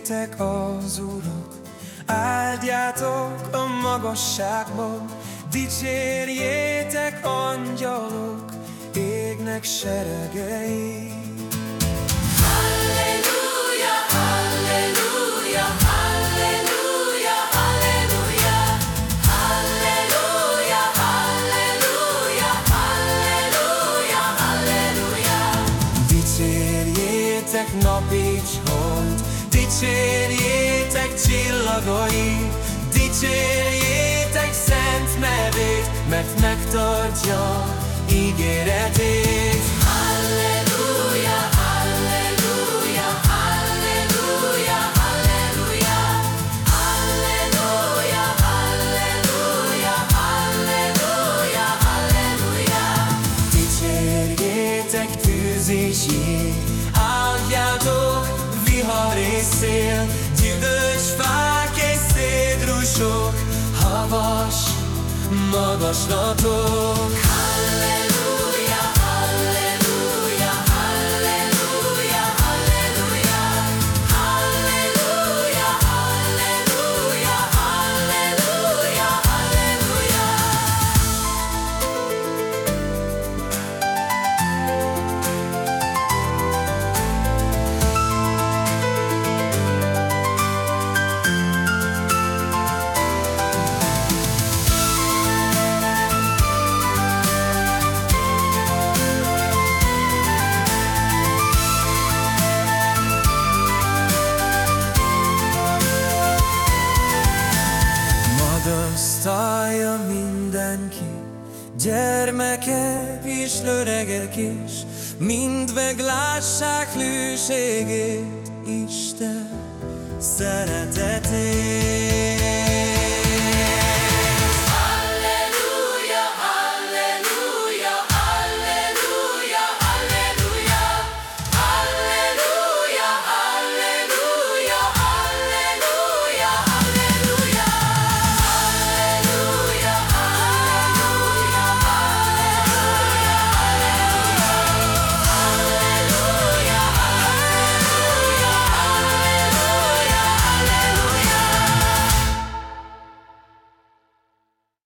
Dicsérjétek az Urat, áldjátok a magasságban, dicsérjétek angyalok, égnek seregei. Halleluja, halleluja, halleluja, halleluja. Halleluja, halleluja, halleluja, halleluja. Dicsérjétek nap és dicsérjétek csillagai, dicsérjétek szent nevét, mert megtartja ígéretét. Halleluja, halleluja, halleluja, halleluja. Halleluja, halleluja, halleluja, halleluja. Dicsérjétek tűz és jég, áldjátok vihar és szél, gyümölcs fák és szédrusok, havas magaslatok. Magasztalja mindenki, gyermekek és öregek is, mind meglássák hűségét, Isten szeretetét.